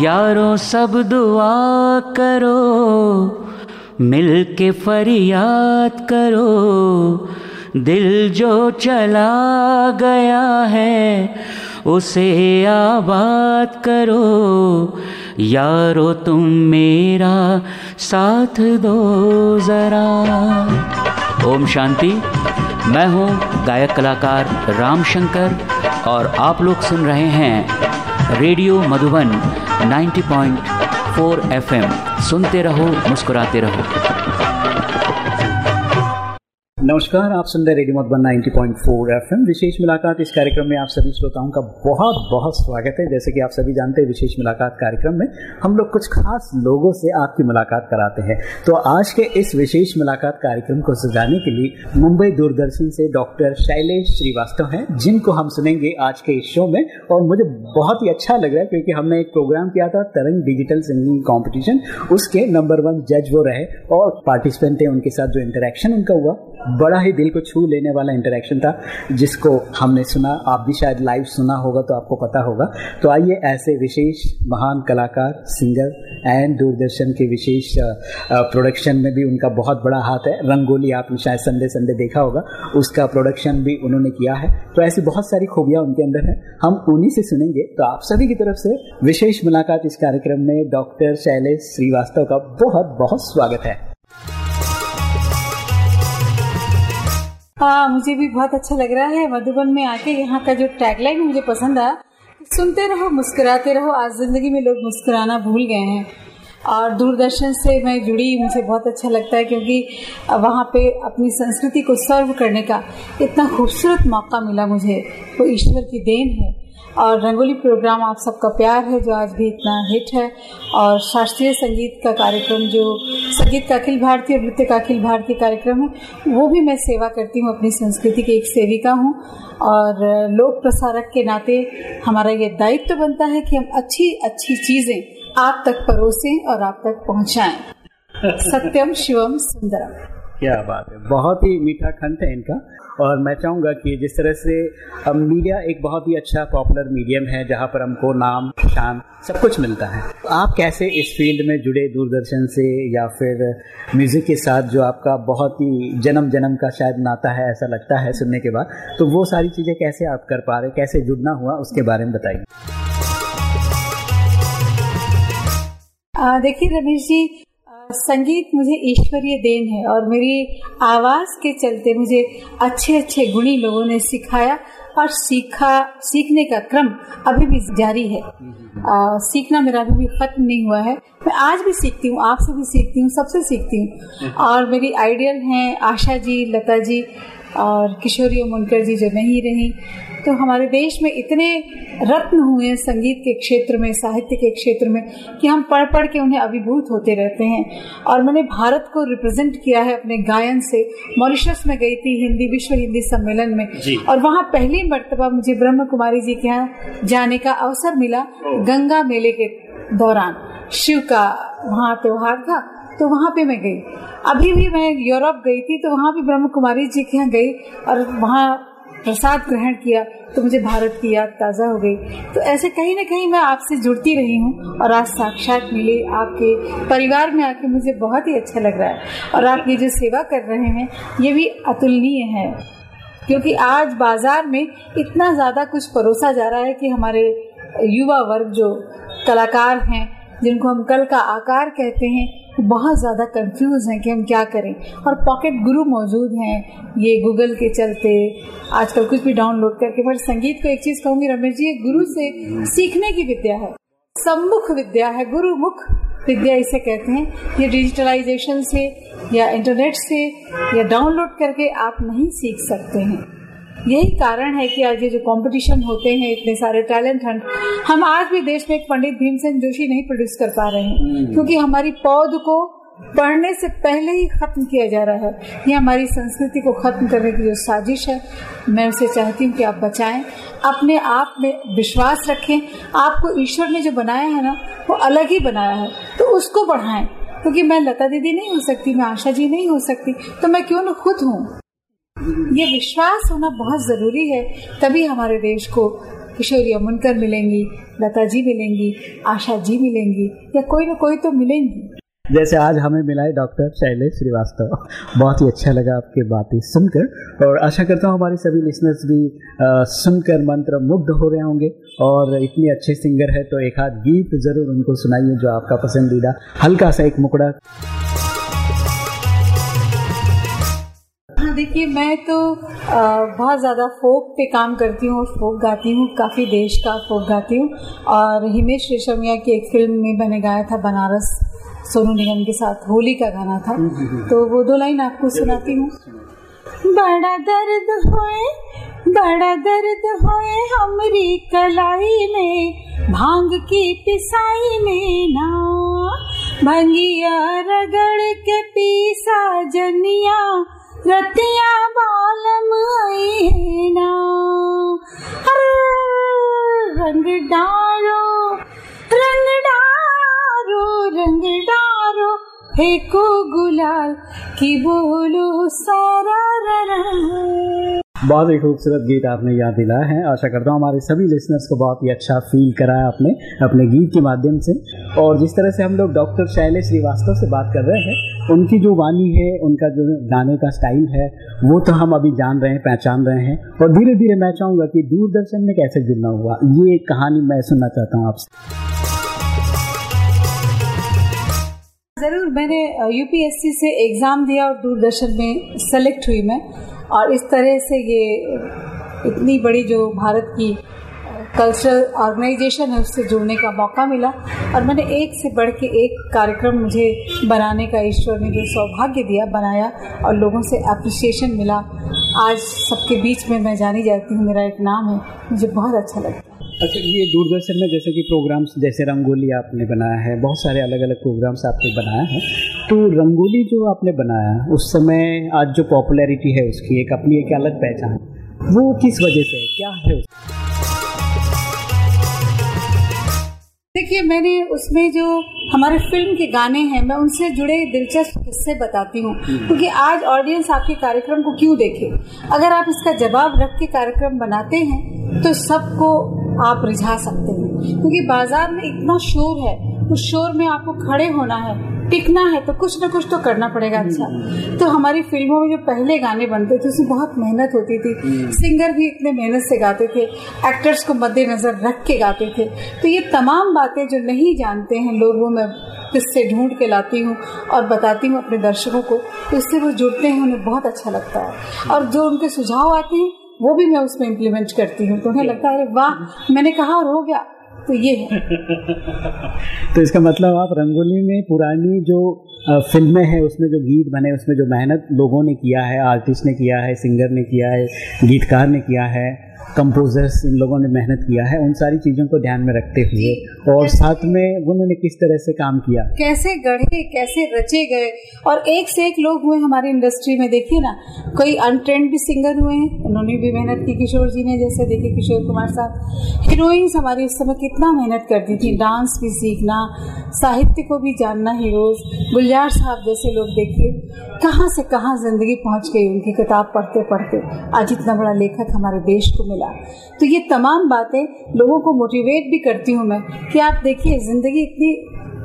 यारों, सब दुआ करो मिल के फरियाद करो। दिल जो चला गया है, उसे आबाद करो। यारो, तुम मेरा साथ दो ज़रा। ओम शांति। मैं हूँ गायक कलाकार राम शंकर और आप लोग सुन रहे हैं रेडियो मधुबन 90.4 एफएम। सुनते रहो मुस्कुराते रहो। नमस्कार, आप सुन रहे रेडियो मधुबन 90.4 एफएम। विशेष मुलाकात इस कार्यक्रम में आप सभी श्रोताओं का बहुत बहुत स्वागत है। जैसे कि आप सभी जानते हैं, विशेष मुलाकात कार्यक्रम में हम लोग कुछ खास लोगों से आपकी मुलाकात कराते हैं। तो आज के इस विशेष मुलाकात कार्यक्रम को सजाने के लिए मुंबई दूरदर्शन से डॉक्टर शैलेश श्रीवास्तव हैं, जिनको हम सुनेंगे आज के इस शो में। और मुझे बहुत ही अच्छा लग रहा है, क्योंकि हमने एक प्रोग्राम किया था, तरंग डिजिटल सिंगिंग कॉम्पिटिशन उसके नंबर वन जज वो रहे और पार्टिसिपेंट थे उनके साथ जो इंटरेक्शन उनका हुआ। बड़ा ही दिल को छू लेने वाला इंटरेक्शन था, जिसको हमने सुना, आप भी शायद लाइव सुना होगा तो आपको पता होगा। तो आइए ऐसे विशेष महान कलाकार सिंगर एंड दूरदर्शन के विशेष प्रोडक्शन में भी उनका बहुत बड़ा हाथ है। रंगोली आपने शायद संडे संडे देखा होगा, उसका प्रोडक्शन भी उन्होंने किया है। तो ऐसी बहुत सारी खूबियाँ उनके अंदर हैं। हम उन्हीं से सुनेंगे। तो आप सभी की तरफ़ से विशेष मुलाकात इस कार्यक्रम में डॉक्टर शैलेश श्रीवास्तव का बहुत बहुत स्वागत है। हाँ मुझे भी बहुत अच्छा लग रहा है। मधुबन में आके यहाँ का जो टैगलाइन मुझे पसंद आया। सुनते रहो, मुस्कुराते रहो। आज ज़िंदगी में लोग मुस्कुराना भूल गए हैं। और दूरदर्शन से मैं जुड़ी, मुझे बहुत अच्छा लगता है क्योंकि वहाँ पे अपनी संस्कृति को सर्व करने का इतना खूबसूरत मौका मिला मुझे। वो ईश्वर की देन है। और रंगोली प्रोग्राम आप सबका प्यार है जो आज भी इतना हिट है। और शास्त्रीय संगीत का कार्यक्रम जो संगीत का अखिल भारतीय और नृत्य का अखिल भारतीय कार्यक्रम है वो भी मैं सेवा करती हूँ अपनी संस्कृति की एक सेविका हूँ। और लोक प्रसारक के नाते हमारा ये दायित्व तो बनता है कि हम अच्छी अच्छी चीज़ें आप तक परोसें और आप तक पहुँचाएँ। सत्यम शिवम सुंदरम। क्या बात है। बहुत ही मीठा खंड है इनका। और मैं चाहूँगा कि जिस तरह से, अब मीडिया एक बहुत ही अच्छा पॉपुलर मीडियम है, जहाँ पर हमको नाम, शान सब कुछ मिलता है। आप कैसे इस फ़ील्ड में जुड़े दूरदर्शन से, या फिर म्यूज़िक के साथ जो आपका बहुत ही जन्म जन्म का शायद नाता है, ऐसा लगता है सुनने के बाद तो वो सारी चीज़ें कैसे आप कर पा रहे कैसे जुड़ना हुआ, उसके बारे में बताइए। देखिए रमेश जी संगीत मुझे ईश्वरीय देन है और मेरी आवाज़ के चलते मुझे अच्छे अच्छे गुणी लोगों ने सिखाया और सीखा सीखने का क्रम अभी भी जारी है। आ, सीखना मेरा अभी भी खत्म नहीं हुआ है। मैं आज भी सीखती हूँ आपसे भी सीखती हूँ सबसे सीखती हूँ। और मेरी आइडियल हैं आशा जी लता जी और किशोरी मुनकर जी जो नहीं रही। तो हमारे देश में इतने रत्न हुए हैं संगीत के क्षेत्र में साहित्य के क्षेत्र में कि हम पढ़ पढ़ के उन्हें अभिभूत होते रहते हैं। और मैंने भारत को रिप्रेजेंट किया है अपने गायन से। मॉरिशस में गई थी हिंदी विश्व हिंदी सम्मेलन में। और वहाँ पहली मरतबा मुझे ब्रह्म कुमारी जी के यहाँ जाने का अवसर मिला गंगा मेले के दौरान। शिव का वहाँ त्योहार था तो वहाँ पे मैं गई। अभी भी मैं यूरोप गई थी तो वहाँ भी ब्रह्म कुमारी जी के यहाँ गई। और वहाँ प्रसाद ग्रहण किया तो मुझे भारत की याद ताज़ा हो गई। तो ऐसे कहीं ना कहीं मैं आपसे जुड़ती रही हूँ और आज साक्षात मिले आपके परिवार में आके मुझे बहुत ही अच्छा लग रहा है और आप ये जो सेवा कर रहे हैं, ये भी अतुलनीय है। क्योंकि आज बाज़ार में इतना ज़्यादा कुछ परोसा जा रहा है कि हमारे युवा वर्ग जो कलाकार हैं जिनको हम कल का आकार कहते हैं बहुत ज़्यादा कंफ्यूज हैं कि हम क्या करें। और पॉकेट गुरु मौजूद हैं, ये गूगल के चलते, आजकल कुछ भी डाउनलोड करके। पर संगीत को एक चीज़ कहूँगी, रमेश जी गुरु से सीखने की विद्या है। सम्मुख विद्या है गुरु मुख विद्या इसे कहते हैं। ये डिजिटलाइजेशन से, या इंटरनेट से, या डाउनलोड करके आप नहीं सीख सकते हैं। यही कारण है कि आज ये जो कंपटीशन होते हैं इतने सारे टैलेंट हंट हम आज भी देश में एक पंडित भीमसेन जोशी नहीं प्रोड्यूस कर पा रहे हैं। क्योंकि हमारी पौध को पढ़ने से पहले ही खत्म किया जा रहा है। ये हमारी संस्कृति को खत्म करने की जो साजिश है मैं उसे चाहती हूँ कि आप बचाएँ। अपने आप में विश्वास रखें। आपको ईश्वर ने जो बनाया है ना वो अलग ही बनाया है। तो उसको बढ़ाएँ। क्योंकि मैं लता दीदी नहीं हो सकती मैं आशा जी नहीं हो सकती तो मैं क्यों ना खुद हूँ? ये विश्वास होना बहुत ज़रूरी है तभी हमारे देश को किशोरी अमनकर मिलेंगी लता जी मिलेंगी आशा जी मिलेंगी या कोई ना कोई तो मिलेंगी। जैसे आज हमें मिला है डॉक्टर शैलेश श्रीवास्तव। बहुत ही अच्छा लगा आपकी बातें सुनकर और आशा करता हूँ हमारे सभी लिसनर्स भी आ, सुनकर मंत्र मुग्ध हो रहे होंगे और इतने अच्छे सिंगर है तो एक आध गीत ज़रूर उनको सुनाइए जो आपका पसंदीदा हल्का सा एक मुकड़ा देखिए मैं तो बहुत ज़्यादा फोक पे काम करती हूँ और फोक गाती हूँ काफ़ी देश का फोक गाती हूँ। और हिमेश रेशमिया की एक फ़िल्म में मैंने गाया था बनारस सोनू निगम के साथ होली का गाना था। तो वो दो लाइन आपको सुनाती हूँ। बड़ा दर्द होए बड़ा दर्द होए हमरी कलाई में भाँग की पिसाई में ना। भंगिया रगड़ के पीसा जनिया रतिया बालम है ना रंग डारो रंग डारो रंग डारो। फेंको गुलाल की बोलो सारा बहुत ही खूबसूरत गीत आपने याद दिलाया है। आशा करता हूँ हमारे सभी लिसनर्स को बहुत ही अच्छा फील कराया आपने अपने गीत के माध्यम से। और जिस तरह से हम लोग डॉक्टर शैलेश श्रीवास्तव से बात कर रहे हैं, उनकी जो वाणी है, उनका जो गाने का स्टाइल है, वो तो हम अभी जान रहे हैं, पहचान रहे हैं। और धीरे धीरे मैं चाहूँगा कि दूरदर्शन में कैसे जुड़ना हुआ, ये एक कहानी मैं सुनना चाहता हूँ आपसे। ज़रूर, मैंने यूपीएससी से एग्ज़ाम दिया और दूरदर्शन में सेलेक्ट हुई मैं। और इस तरह से ये इतनी बड़ी जो भारत की कल्चरल ऑर्गेनाइजेशन है, उससे जुड़ने का मौका मिला। और मैंने एक से बढ़ के एक कार्यक्रम मुझे बनाने का, ईश्वर ने जो सौभाग्य दिया, बनाया और लोगों से अप्रिसिएशन मिला। आज सबके बीच में मैं जानी जाती हूँ, मेरा एक नाम है, मुझे बहुत अच्छा लगता अच्छा ये दूरदर्शन में जैसे कि प्रोग्राम्स जैसे रंगोली आपने बनाया है बहुत सारे अलग अलग प्रोग्राम्स आपने बनाया है। तो रंगोली जो आपने बनाया उस समय आज जो पॉपुलैरिटी है उसकी एक अपनी एक अलग पहचान वो किस वजह से है? क्या है देखिए मैंने उसमें जो हमारे फ़िल्म के गाने हैं मैं उनसे जुड़े दिलचस्प किस्से बताती हूँ। क्योंकि आज ऑडियंस आपके कार्यक्रम को क्यों देखे? अगर आप इसका जवाब रख के कार्यक्रम बनाते हैं तो सबको आप रिझा सकते हैं। क्योंकि बाज़ार में इतना शोर है उस शोर में आपको खड़े होना है टिकना है तो कुछ ना कुछ तो करना पड़ेगा। अच्छा तो हमारी फ़िल्मों में जो पहले गाने बनते थे उसमें बहुत मेहनत होती थी। सिंगर भी इतने मेहनत से गाते थे एक्टर्स को मद्देनजर रख के गाते थे। तो ये तमाम बातें जो नहीं जानते हैं लोगों में किससे ढूंढ के लाती हूँ और बताती हूँ अपने दर्शकों को। इससे वो जुड़ते हैं उन्हें बहुत अच्छा लगता है। और जो उनके सुझाव आते हैं वो भी मैं उसमें इम्प्लीमेंट करती हूँ। तो उन्हें लगता है वाह मैंने कहा और हो गया। तो ये है। तो इसका मतलब आप रंगोली में पुरानी जो फ़िल्में हैं उसमें जो गीत बने उसमें जो मेहनत लोगों ने किया है आर्टिस्ट ने किया है सिंगर ने किया है गीतकार ने किया है कंपोजर्स इन लोगों ने मेहनत किया है उन सारी चीज़ों को ध्यान में रखते हुए। और साथ में उन्होंने किस तरह से काम किया? कैसे गढ़े कैसे रचे गए? और एक से एक लोग हुए हमारी इंडस्ट्री में देखिए ना कोई अनट्रेंड भी सिंगर हुए हैं उन्होंने भी मेहनत की किशोर जी ने जैसे देखिए किशोर कुमार साहब। हीरोइंस हमारी उस समय कितना मेहनत करती थी डांस भी सीखना साहित्य को भी जानना हीरोज गुलजार साहब जैसे लोग देखिए कहाँ से कहाँ ज़िंदगी पहुँच गई उनकी किताब पढ़ते पढ़ते। आज इतना बड़ा लेखक हमारे देश को मिला। तो ये तमाम बातें लोगों को मोटिवेट भी करती हूँ मैं कि आप देखिए ज़िंदगी इतनी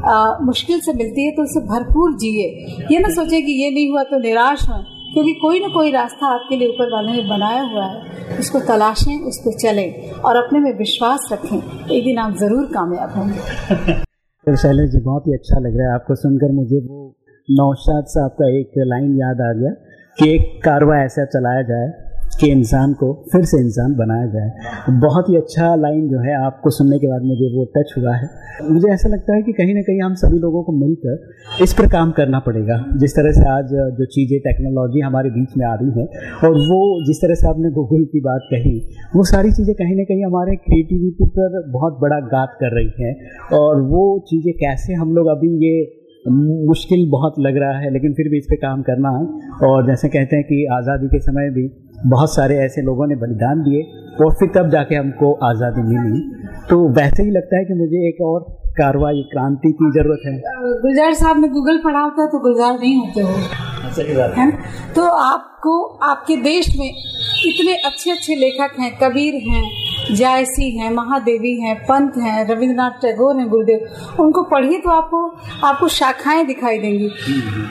आ, मुश्किल से मिलती है तो उसे भरपूर जिए। ये ना सोचे कि ये नहीं हुआ तो निराश हो क्योंकि कोई ना कोई रास्ता आपके लिए ऊपर वाले ने बनाया हुआ है। उसको तलाशें उस पर चलें और अपने में विश्वास रखें। एक दिन आप ज़रूर कामयाब होंगे। शैलेश जी, बहुत ही अच्छा लग रहा है आपको सुनकर। मुझे वो नौशाद साहब का एक लाइन याद आ गया कि एक कारवा ऐसा चलाया जाए। कि इंसान को फिर से इंसान बनाया जाए बहुत ही अच्छा लाइन जो है, आपको सुनने के बाद मुझे वो टच हुआ है। मुझे ऐसा लगता है कि कहीं ना कहीं हम सभी लोगों को मिलकर इस पर काम करना पड़ेगा। जिस तरह से आज जो चीज़ें टेक्नोलॉजी हमारे बीच में आ रही है, और वो जिस तरह से आपने गूगल की बात कही, वो सारी चीज़ें कहीं ना कहीं हमारे क्रिएटिविटी पर बहुत बड़ा गात कर रही हैं। और वो चीज़ें कैसे हम लोग अभी ये मुश्किल बहुत लग रहा है, लेकिन फिर भी इस पर काम करना है। और जैसे कहते हैं कि आज़ादी के समय भी बहुत सारे ऐसे लोगों ने बलिदान दिए और फिर तब जाके हमको आज़ादी मिली। तो वैसे ही लगता है कि मुझे एक और कार्रवाई क्रांति की ज़रूरत है। गुलजार साहब ने गूगल पढ़ा होता तो गुलजार नहीं होते हो। सही बात है। तो आपको आपके देश में इतने अच्छे अच्छे लेखक हैं कबीर हैं जायसी हैं महादेवी हैं पंत हैं रविंद्रनाथ टैगोर हैं गुरुदेव। उनको पढ़िए तो आपको आपको शाखाएँ दिखाई देंगी।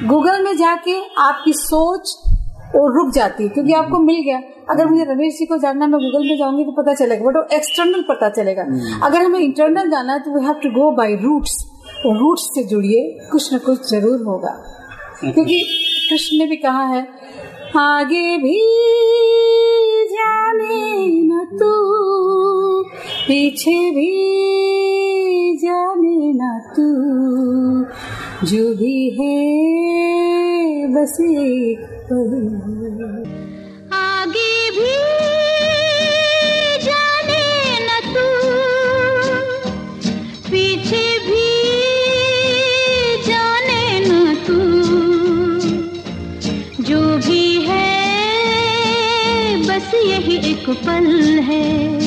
गूगल में जाके आपकी सोच वो रुक जाती है क्योंकि आपको मिल गया। अगर मुझे रमेश जी को जानना मैं गूगल में जाऊँगी तो पता चलेगा बट वो एक्सटर्नल पता चलेगा। अगर हमें इंटरनल जाना है तो we have to go by roots roots से जुड़िए कुछ न कुछ ज़रूर होगा। क्योंकि कृष्ण ने भी कहा है आगे भी जाने न तू पीछे भी जाने न तू। जो भी है बस एक आगे भी जाने न तू, पीछे भी जाने न तू। जो भी है, बस यही एक पल है।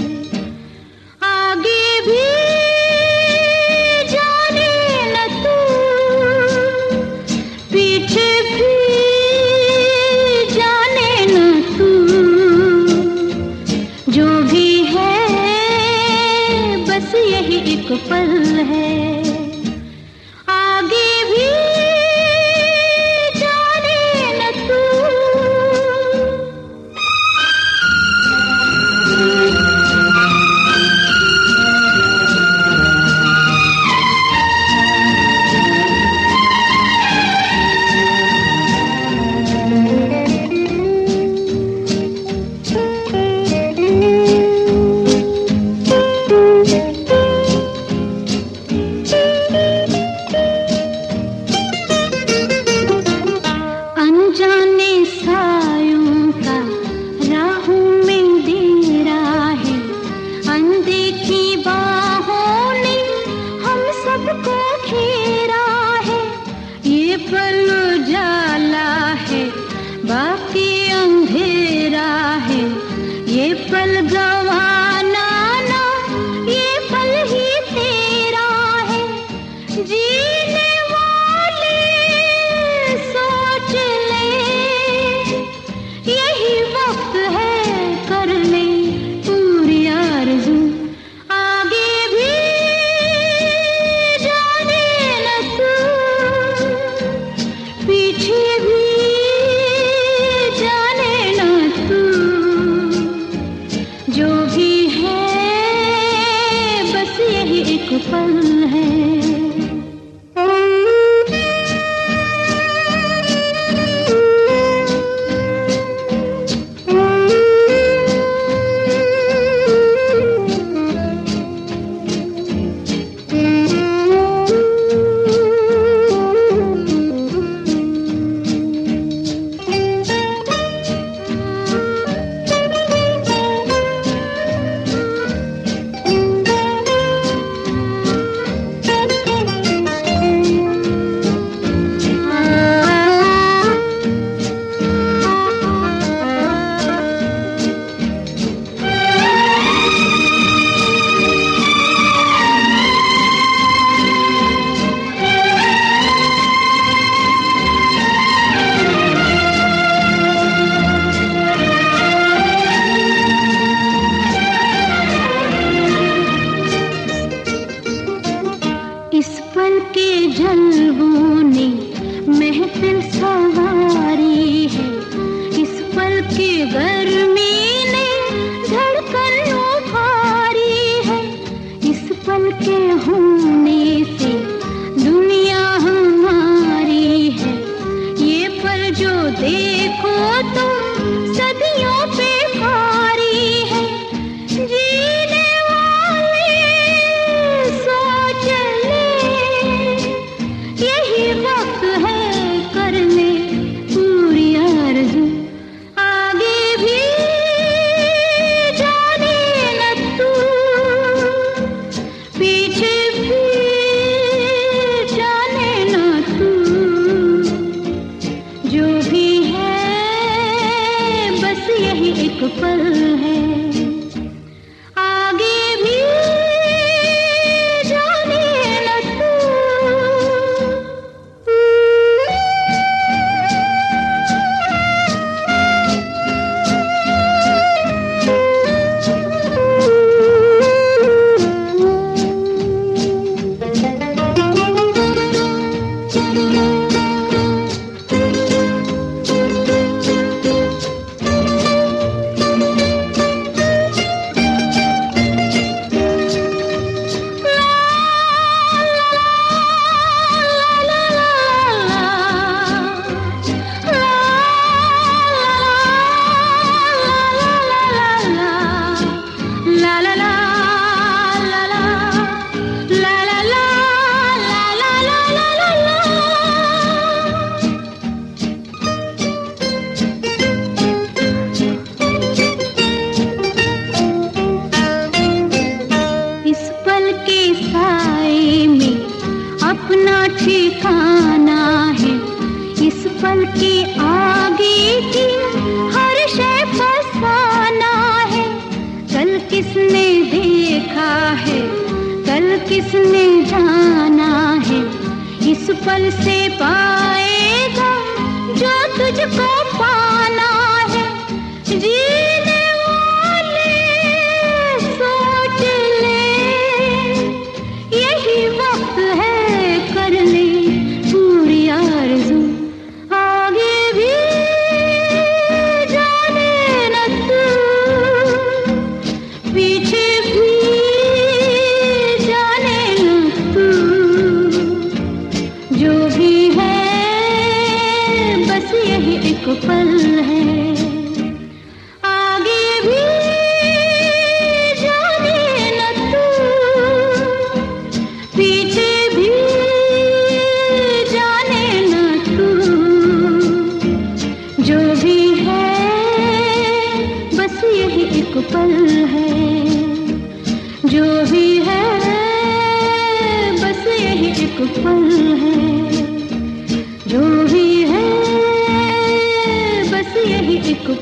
जीने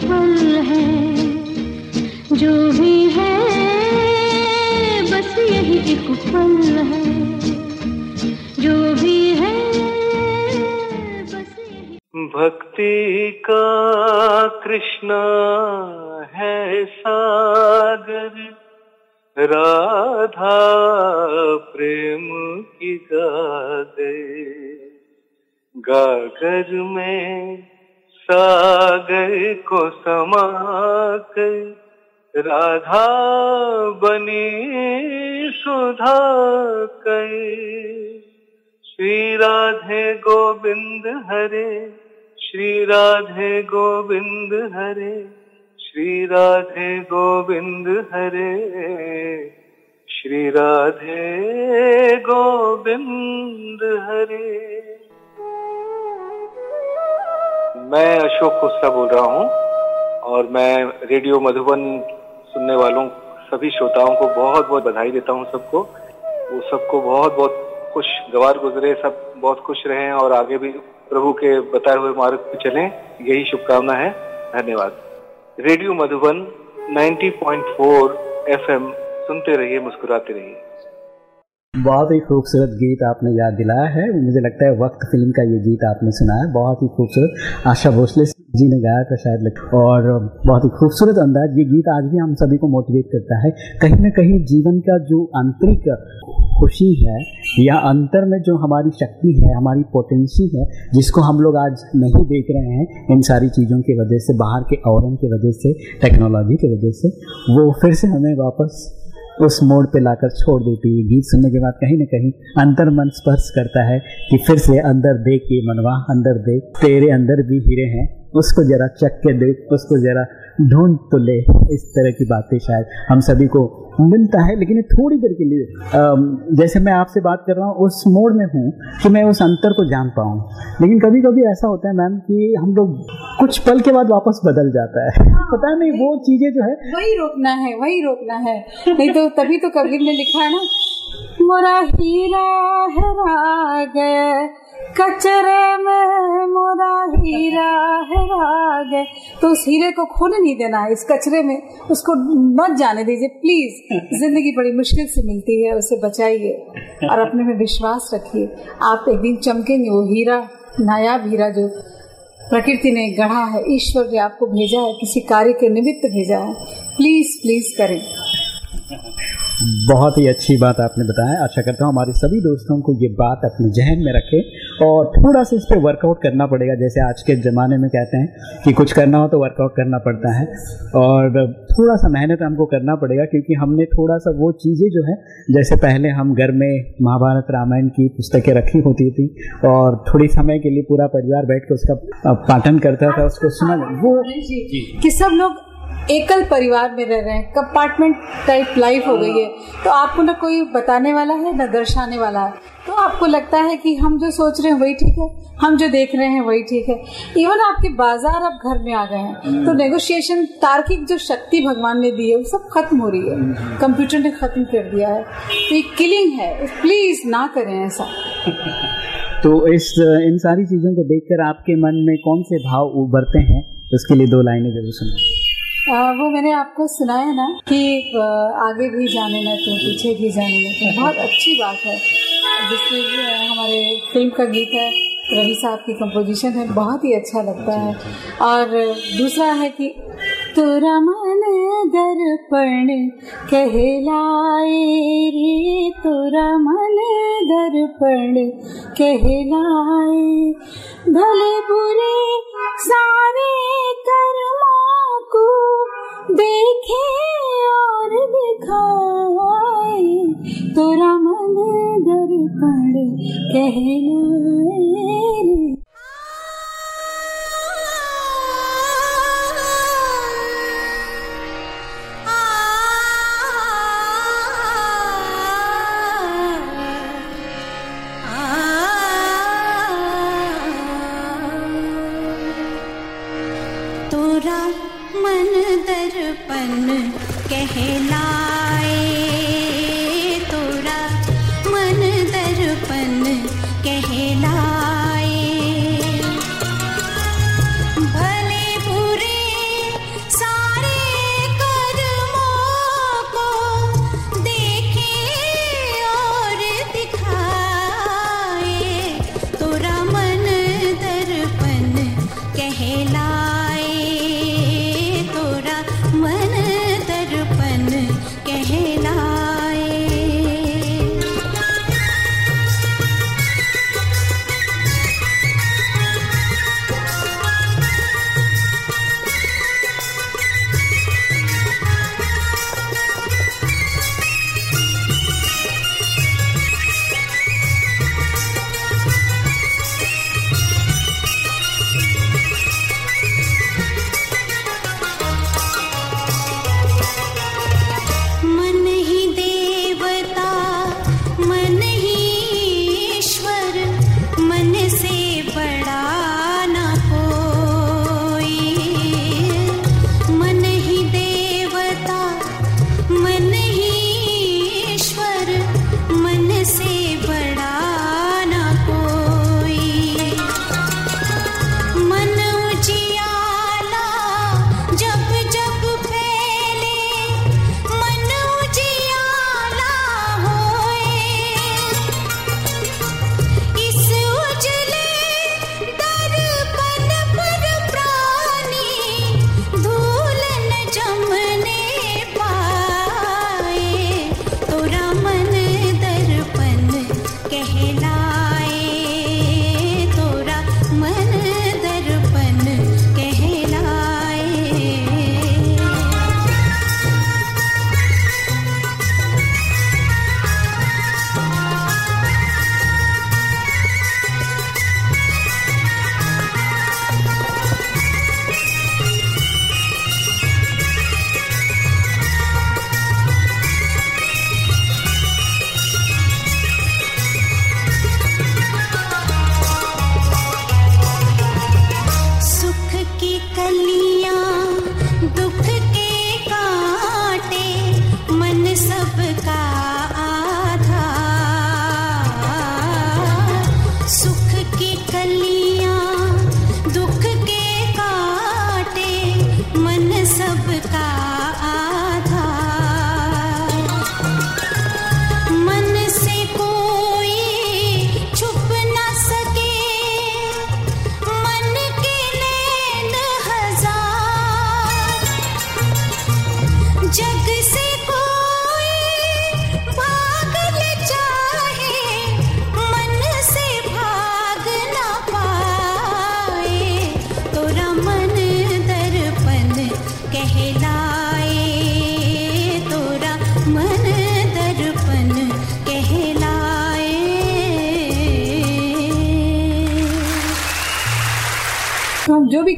पल है, जो भी है, बस यही एक पल है। जो भी है, बस यही भक्ति का कृष्णा है सागर, राधा प्रेम की गागर गागर में सागर को समा कर राधा बनी सुधा कर। श्री राधे गोविंद हरे, श्री राधे गोविंद हरे, श्री राधे गोविंद हरे। श्री राधे गोविंद हरे। मैं अशोक खुस्रा बोल रहा हूँ और मैं रेडियो मधुबन सुनने वालों, सभी श्रोताओं को बहुत बहुत बधाई देता हूँ सबको। वो सबको बहुत बहुत खुश, गवार गुजरे, सब बहुत खुश रहें और आगे भी प्रभु के बताए हुए मार्ग पर चलें, यही शुभकामना है। धन्यवाद। रेडियो मधुबन 90.4 एफएम, सुनते रहिए, मुस्कुराते रहिए। बहुत ही खूबसूरत गीत आपने याद दिलाया है। मुझे लगता है वक्त फ़िल्म का ये गीत आपने सुना है। बहुत ही खूबसूरत। आशा भोसले जी ने गाया था शायद और बहुत ही खूबसूरत अंदाज। ये गीत आज भी हम सभी को मोटिवेट करता है। कहीं ना कहीं जीवन का जो आंतरिक खुशी है या अंतर में जो हमारी शक्ति है, हमारी पोटेंसी है, जिसको हम लोग आज नहीं देख रहे हैं, इन सारी चीज़ों की वजह से, बाहर के आवरण की वजह से टेक्नोलॉजी की वजह से, वो फिर से हमें वापस उस मोड़ पे लाकर छोड़ देती है। गीत सुनने के बाद कहीं ना कहीं अंतर मन स्पर्श करता है कि फिर से अंदर देख ये मनवा, अंदर देख, तेरे अंदर भी हीरे हैं। उसको जरा चक के देख, उसको जरा ढूंढ तो ले। इस तरह की बातें शायद हम सभी को मिलता है लेकिन थोड़ी देर के लिए जैसे मैं आपसे बात कर रहा हूँ उस मोड़ में हूँ कि मैं उस अंतर को जान पाऊँ। लेकिन कभी कभी ऐसा होता है मैम कि हम लोग कुछ पल के बाद वापस बदल जाता है। पता नहीं वो चीज़ें जो है वही रोकना है वही रोकना है। नहीं तो तभी तो कबीर ने लिखा है ना मोरा हीरा हरा गए कचरे में मोरा हीरा हरा गए तो उस हीरे को खोने नहीं देना है इस कचरे में उसको मत जाने दीजिए प्लीज़ ज़िंदगी बड़ी मुश्किल से मिलती है उसे बचाइए और अपने में विश्वास रखिए। आप एक दिन चमकेंगे वो हीरा नायाब हीरा जो प्रकृति ने गढ़ा है ईश्वर ने आपको भेजा है किसी कार्य के निमित्त भेजा है। प्लीज़ प्लीज़ करें। बहुत ही अच्छी बात आपने बताया। आशा करता हूँ हमारे सभी दोस्तों को ये बात अपने जहन में रखें और थोड़ा सा इस पर वर्कआउट करना पड़ेगा। जैसे आज के ज़माने में कहते हैं कि कुछ करना हो तो वर्कआउट करना पड़ता है और थोड़ा सा मेहनत हमको करना पड़ेगा क्योंकि हमने थोड़ा सा वो चीज़ें जो है, जैसे पहले हम घर में महाभारत रामायण की पुस्तकें रखी होती थी और थोड़ी समय के लिए पूरा परिवार बैठ कर उसका पाठन करता था, उसको सुना वो कि सब लोग एकल परिवार में रह रहे हैं कंपार्टमेंट टाइप लाइफ हो गई है। तो आपको ना कोई बताने वाला है ना दर्शाने वाला है? तो आपको लगता है कि हम जो सोच रहे हैं वही ठीक है हम जो देख रहे हैं वही ठीक है। इवन आपके बाज़ार अब घर में आ गए हैं तो नेगोशिएशन तार्किक जो शक्ति भगवान ने दी है वो सब खत्म हो रही है। कंप्यूटर ने खत्म कर दिया है। तो ये किलिंग है। प्लीज़ ना करें ऐसा। तो इस इन सारी चीज़ों को देखकर आपके मन में कौन से भाव उभरते हैं? उसके लिए दो लाइनें ज़रूर सुनाएँ। आ, वो मैंने आपको सुनाया ना कि आगे भी जाने न तो पीछे भी जाने न तू बहुत अच्छी बात है। जिसमें हमारे फ़िल्म का गीत है रवि साहब की कंपोजिशन है बहुत ही अच्छा लगता है। और दूसरा है कि तोरा मन दर्पण कहलाए रे तोरा मन दर्पण कहलाए भले बुरे सारे कर्मों देखे और दिखाए तोरा मन दर्पण कहलाए रे तोरा मन दर्पण कहलाए।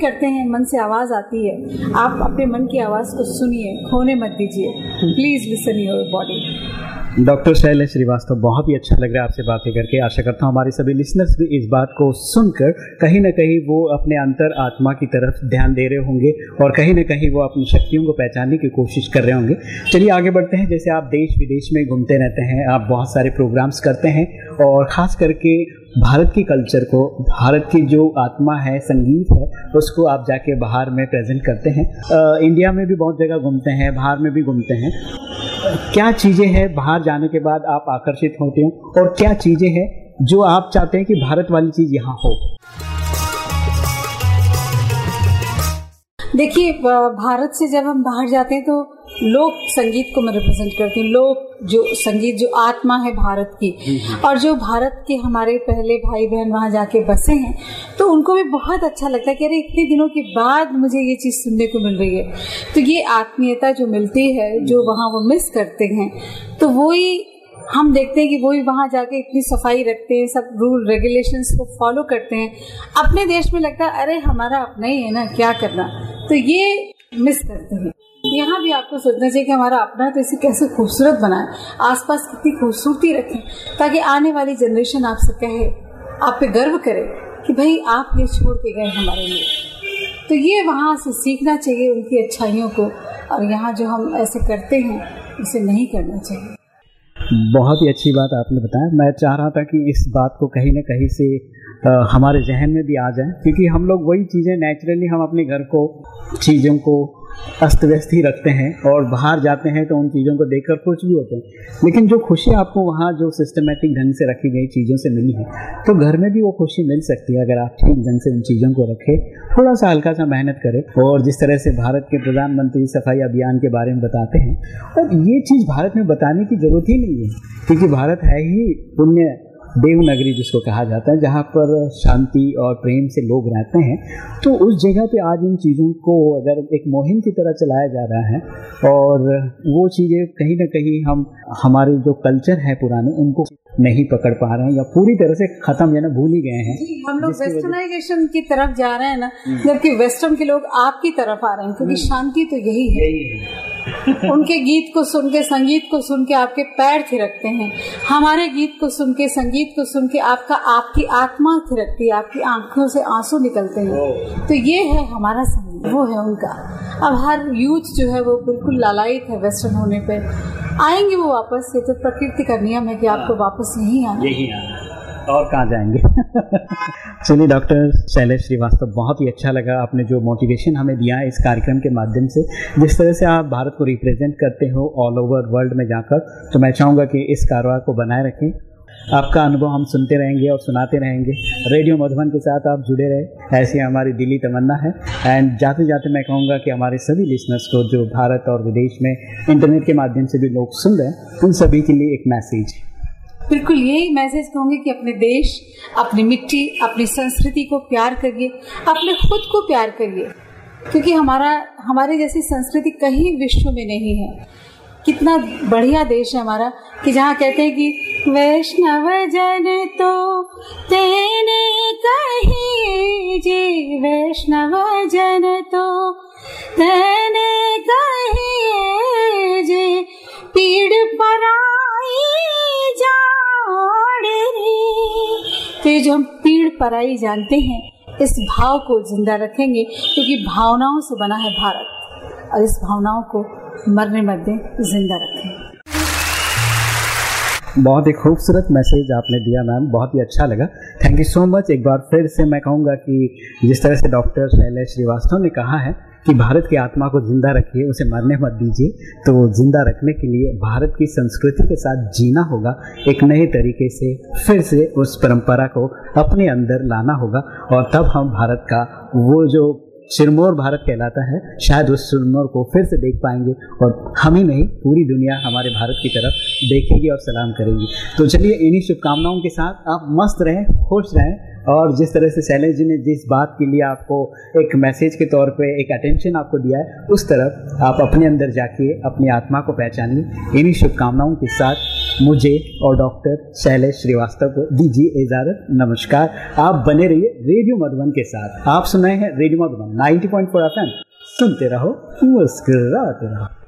करते हैं, मन से आवाज़ आती है। आप अपने मन की आवाज़ को सुनिए, खोने मत दीजिए। Please listen your body doctor Shailesh Shrivastava, बहुत ही अच्छा लग रहा है आपसे बातें करके। आशा करता हूँ हमारे सभी लिसनर्स भी इस बात को सुनकर कहीं ना कहीं वो अपने अंतर आत्मा की तरफ़ ध्यान दे रहे होंगे और कहीं ना कहीं वो अपनी शक्तियों को पहचानने की कोशिश कर रहे होंगे। चलिए आगे बढ़ते हैं। जैसे आप देश विदेश में घूमते रहते हैं, आप बहुत सारे प्रोग्राम्स करते हैं और ख़ास करके भारत की कल्चर को भारत की जो आत्मा है संगीत है उसको आप जाके बाहर में प्रेजेंट करते हैं। अ, इंडिया में भी बहुत जगह घूमते हैं बाहर में भी घूमते हैं। क्या चीज़ें हैं बाहर जाने के बाद आप आकर्षित होते हो? और क्या चीज़ें हैं जो आप चाहते हैं कि भारत वाली चीज़ यहाँ हो? देखिए भारत से जब हम बाहर जाते हैं तो लोक संगीत को मैं रिप्रेजेंट करती हूँ। लोक जो संगीत जो आत्मा है भारत की। और जो भारत के हमारे पहले भाई बहन वहाँ जाके बसे हैं तो उनको भी बहुत अच्छा लगता है कि अरे इतने दिनों के बाद मुझे ये चीज़ सुनने को मिल रही है। तो ये आत्मीयता जो मिलती है जो वहाँ वो मिस करते हैं तो वही हम देखते हैं कि वो वही वहाँ जाके इतनी सफ़ाई रखते हैं सब रूल रेगुलेशंस को फॉलो करते हैं। अपने देश में लगता है अरे हमारा अपना ही है ना क्या करना? तो ये मिस करते हैं। यहाँ भी आपको सोचना चाहिए कि हमारा अपना तो इसे कैसे खूबसूरत बनाए, आसपास कितनी खूबसूरती रखें, ताकि आने वाली जनरेशन आपसे कहे आप पे गर्व करे कि भाई आप ये छोड़ के गए हमारे लिए। तो ये वहाँ से सीखना चाहिए उनकी अच्छाइयों को, और यहाँ जो हम ऐसे करते हैं उसे नहीं करना चाहिए। बहुत ही अच्छी बात आपने बताया। मैं चाह रहा था कि इस बात को कहीं ना कहीं से हमारे जहन में भी आ जाए, क्योंकि हम लोग वही चीज़ें नेचुरली हम अपने घर को, चीज़ों को अस्त व्यस्त ही रखते हैं और बाहर जाते हैं तो उन चीज़ों को देखकर खुश भी होते हैं। लेकिन जो खुशी आपको वहाँ जो सिस्टमेटिक ढंग से रखी गई चीज़ों से मिली है तो घर में भी वो खुशी मिल सकती है अगर आप ठीक ढंग से उन चीज़ों को रखें थोड़ा सा हल्का सा मेहनत करें। और जिस तरह से भारत के प्रधानमंत्री सफ़ाई अभियान के बारे में बताते हैं, और ये चीज़ भारत में बताने की ज़रूरत ही नहीं है, क्योंकि भारत है ही पुण्य देवनगरी जिसको कहा जाता है जहाँ पर शांति और प्रेम से लोग रहते हैं तो उस जगह पे आज इन चीज़ों को अगर एक मुहिम की तरह चलाया जा रहा है और वो चीज़ें कहीं ना कहीं हम हमारे जो कल्चर है पुराने उनको नहीं पकड़ पा रहे हैं या पूरी तरह से खत्म या ना भूल ही गए हैं। हम लोग वेस्टर्नाइजेशन की तरफ़ जा रहे हैं ना जबकि वेस्टर्न के लोग आपकी तरफ़ आ रहे हैं क्योंकि शांति तो यही है। उनके गीत को सुन के संगीत को सुन के आपके पैर थिरकते हैं। हमारे गीत को सुन के संगीत को सुन के आपका आपकी आत्मा थिरकती है आपकी आँखों से आँसू निकलते हैं। तो ये है हमारा संगीत वो है उनका। अब हर यूथ जो है वो बिल्कुल लालायित है वेस्टर्न होने पर आएँगे वो वापस ये तो प्रकृति का नियम है कि आपको वापस यहीं आना। यही आना। और कहाँ जाएँगे? चलिए डॉक्टर शैलेश श्रीवास्तव, बहुत ही अच्छा लगा आपने जो मोटिवेशन हमें दिया इस कार्यक्रम के माध्यम से। जिस तरह से आप भारत को रिप्रेजेंट करते हो ऑल ओवर वर्ल्ड में जाकर तो मैं चाहूँगा कि इस कारोबार को बनाए रखें। आपका अनुभव हम सुनते रहेंगे और सुनाते रहेंगे। रेडियो मधुबन के साथ आप जुड़े रहे, ऐसी हमारी दिली तमन्ना है। एंड जाते जाते मैं कहूँगा कि हमारे सभी लिसनर्स को जो भारत और विदेश में इंटरनेट के माध्यम से भी लोग सुन रहे हैं, उन सभी के लिए एक मैसेज बिल्कुल यही मैसेज कहूँगी कि अपने देश, अपनी मिट्टी, अपनी संस्कृति को प्यार करिए, अपने खुद को प्यार करिए। क्योंकि हमारा, हमारे जैसी संस्कृति कहीं विश्व में नहीं है। कितना बढ़िया देश है हमारा कि जहाँ कहते हैं कि, वैष्णव जन तो तेने कही जी, वैष्णव जन तो तेने कही जी, पीड़ पराई ये जो हम पीड़ पराई जानते हैं, इस भाव को ज़िंदा रखेंगे, क्योंकि भावनाओं से बना है भारत। और इस भावनाओं को मरने मत दें, ज़िंदा रखें। बहुत ही खूबसूरत मैसेज आपने दिया मैम बहुत ही अच्छा लगा। थैंक यू सो मच एक बार फिर से मैं कहूँगा कि जिस तरह से डॉक्टर शैलेश श्रीवास्तव ने कहा है कि भारत की आत्मा को ज़िंदा रखिए, उसे मरने मत दीजिए। तो ज़िंदा रखने के लिए भारत की संस्कृति के साथ जीना होगा, एक नए तरीके से फिर से उस परंपरा को अपने अंदर लाना होगा और तब हम भारत का वो जो सिरमौर भारत कहलाता है, शायद उस सिरमौर को फिर से देख पाएँगे और हम ही नहीं, पूरी दुनिया हमारे भारत की तरफ़ देखेगी और सलाम करेगी। तो चलिए, इन्हीं शुभकामनाओं के साथ आप मस्त रहें, खुश रहें और जिस तरह से शैलेश जी ने जिस बात के लिए आपको एक मैसेज के तौर पे एक अटेंशन आपको दिया है, उस तरफ़ आप अपने अंदर जाके अपनी आत्मा को पहचानिए। इन्हीं शुभकामनाओं के साथ मुझे और डॉक्टर शैलेश श्रीवास्तव को दीजिए इजाज़त। नमस्कार। आप बने रहिए रेडियो मधुबन के साथ। आप सुनाए हैं रेडियो मधुबन 90.4 एफएम। सुनते रहो मुस्कुराते रहो।